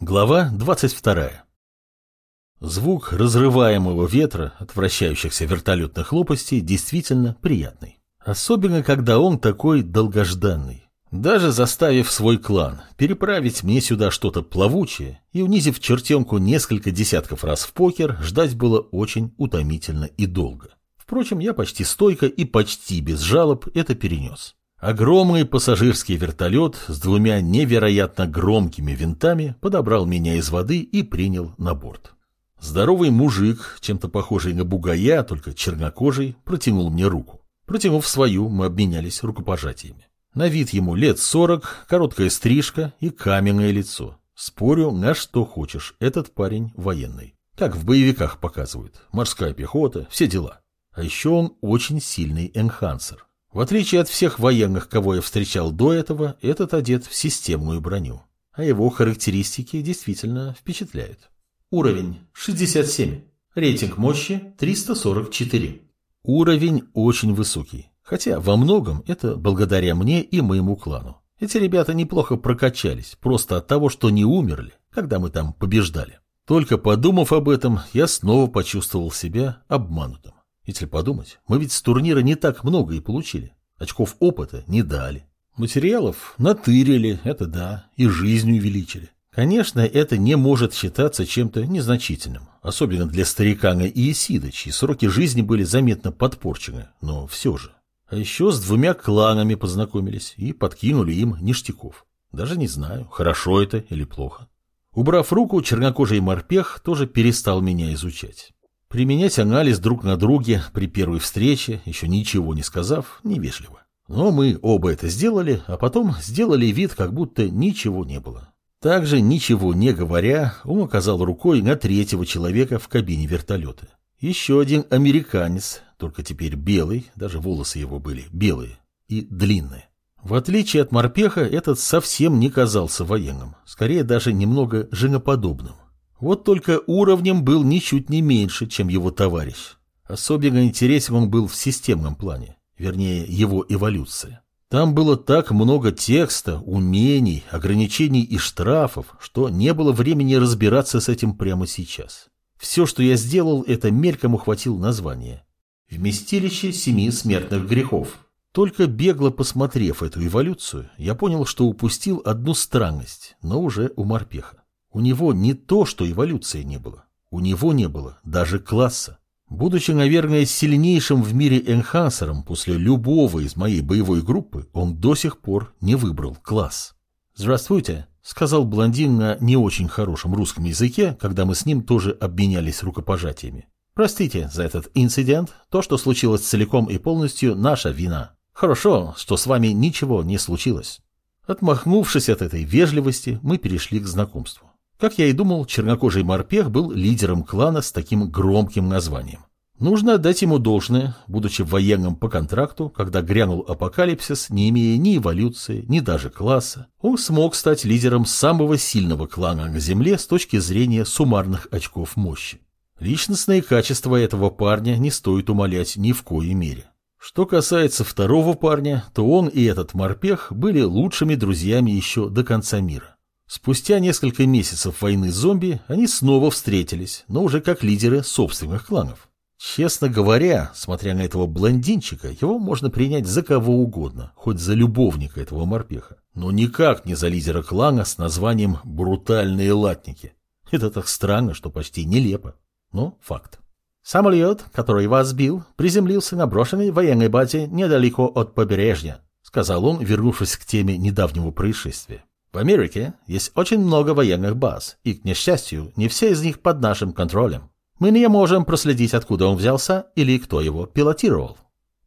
Глава 22. Звук разрываемого ветра от вращающихся вертолетных лопастей действительно приятный. Особенно, когда он такой долгожданный. Даже заставив свой клан переправить мне сюда что-то плавучее и унизив чертенку несколько десятков раз в покер, ждать было очень утомительно и долго. Впрочем, я почти стойко и почти без жалоб это перенес. Огромный пассажирский вертолет с двумя невероятно громкими винтами подобрал меня из воды и принял на борт. Здоровый мужик, чем-то похожий на бугая, только чернокожий, протянул мне руку. Протянув свою, мы обменялись рукопожатиями. На вид ему лет сорок, короткая стрижка и каменное лицо. Спорю, на что хочешь, этот парень военный. Как в боевиках показывают. Морская пехота, все дела. А еще он очень сильный энхансер. В отличие от всех военных, кого я встречал до этого, этот одет в системную броню. А его характеристики действительно впечатляют. Уровень 67. Рейтинг мощи 344. Уровень очень высокий. Хотя во многом это благодаря мне и моему клану. Эти ребята неплохо прокачались, просто от того, что не умерли, когда мы там побеждали. Только подумав об этом, я снова почувствовал себя обманутым. Если подумать, мы ведь с турнира не так много и получили. Очков опыта не дали. Материалов натырили, это да, и жизнь увеличили. Конечно, это не может считаться чем-то незначительным, особенно для старикана Иесида, чьи сроки жизни были заметно подпорчены, но все же. А еще с двумя кланами познакомились и подкинули им ништяков. Даже не знаю, хорошо это или плохо. Убрав руку, чернокожий морпех тоже перестал меня изучать. Применять анализ друг на друге при первой встрече, еще ничего не сказав, невежливо. Но мы оба это сделали, а потом сделали вид, как будто ничего не было. Также, ничего не говоря, он указал рукой на третьего человека в кабине вертолета. Еще один американец, только теперь белый, даже волосы его были белые и длинные. В отличие от морпеха, этот совсем не казался военным, скорее даже немного женоподобным. Вот только уровнем был ничуть не меньше, чем его товарищ. Особенно интересен он был в системном плане, вернее, его эволюция. Там было так много текста, умений, ограничений и штрафов, что не было времени разбираться с этим прямо сейчас. Все, что я сделал, это мельком ухватил название. Вместилище семи смертных грехов. Только бегло посмотрев эту эволюцию, я понял, что упустил одну странность, но уже у морпеха. У него не то, что эволюции не было. У него не было даже класса. Будучи, наверное, сильнейшим в мире энхансером после любого из моей боевой группы, он до сих пор не выбрал класс. «Здравствуйте», — сказал блондин на не очень хорошем русском языке, когда мы с ним тоже обменялись рукопожатиями. «Простите за этот инцидент. То, что случилось целиком и полностью, наша вина. Хорошо, что с вами ничего не случилось». Отмахнувшись от этой вежливости, мы перешли к знакомству. Как я и думал, чернокожий морпех был лидером клана с таким громким названием. Нужно отдать ему должное, будучи военным по контракту, когда грянул апокалипсис, не имея ни эволюции, ни даже класса, он смог стать лидером самого сильного клана на Земле с точки зрения суммарных очков мощи. Личностные качества этого парня не стоит умалять ни в коей мере. Что касается второго парня, то он и этот морпех были лучшими друзьями еще до конца мира. Спустя несколько месяцев войны с зомби они снова встретились, но уже как лидеры собственных кланов. Честно говоря, смотря на этого блондинчика, его можно принять за кого угодно, хоть за любовника этого морпеха, но никак не за лидера клана с названием «Брутальные латники». Это так странно, что почти нелепо, но факт. Самолет, который вас сбил, приземлился на брошенной военной базе недалеко от побережья, сказал он, вернувшись к теме недавнего происшествия. В Америке есть очень много военных баз, и, к несчастью, не все из них под нашим контролем. Мы не можем проследить, откуда он взялся или кто его пилотировал.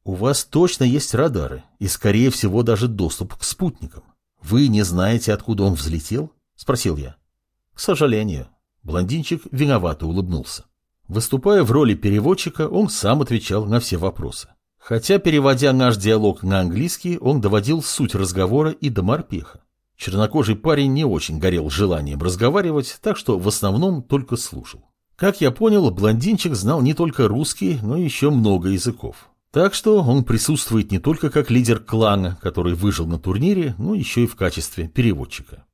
У вас точно есть радары и, скорее всего, даже доступ к спутникам. Вы не знаете, откуда он взлетел? Спросил я. К сожалению. Блондинчик виновато улыбнулся. Выступая в роли переводчика, он сам отвечал на все вопросы. Хотя, переводя наш диалог на английский, он доводил суть разговора и до морпеха. Чернокожий парень не очень горел желанием разговаривать, так что в основном только слушал. Как я понял, блондинчик знал не только русский, но еще много языков. Так что он присутствует не только как лидер клана, который выжил на турнире, но еще и в качестве переводчика.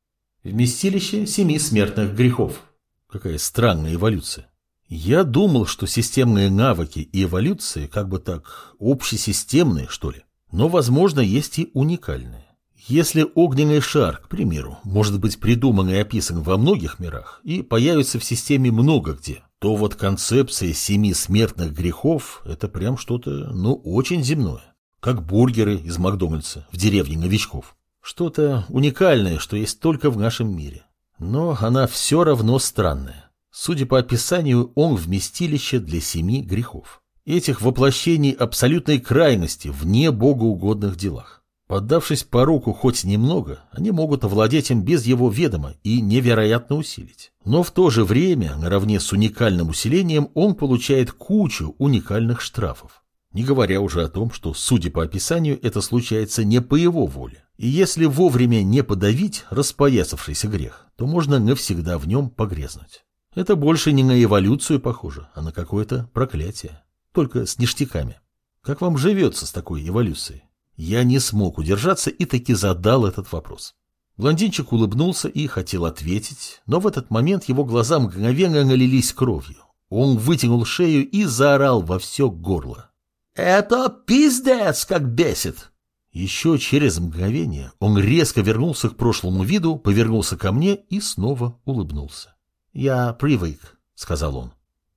Вместилище семи смертных грехов. Какая странная эволюция. Я думал, что системные навыки и эволюции как бы так общесистемные, что ли. Но, возможно, есть и уникальные. Если огненный шар, к примеру, может быть придуман и описан во многих мирах и появится в системе много где, то вот концепция семи смертных грехов – это прям что-то, ну, очень земное. Как бургеры из Макдональдса в деревне новичков. Что-то уникальное, что есть только в нашем мире. Но она все равно странная. Судя по описанию, он вместилище для семи грехов. Этих воплощений абсолютной крайности вне богоугодных делах. Поддавшись пороку хоть немного, они могут овладеть им без его ведома и невероятно усилить. Но в то же время, наравне с уникальным усилением, он получает кучу уникальных штрафов. Не говоря уже о том, что, судя по описанию, это случается не по его воле. И если вовремя не подавить распоясавшийся грех, то можно навсегда в нем погрязнуть. Это больше не на эволюцию похоже, а на какое-то проклятие. Только с ништяками. Как вам живется с такой эволюцией? Я не смог удержаться и таки задал этот вопрос. Блондинчик улыбнулся и хотел ответить, но в этот момент его глаза мгновенно налились кровью. Он вытянул шею и заорал во все горло. «Это пиздец, как бесит!» Еще через мгновение он резко вернулся к прошлому виду, повернулся ко мне и снова улыбнулся. «Я привык», — сказал он.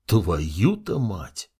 «Твою-то мать!»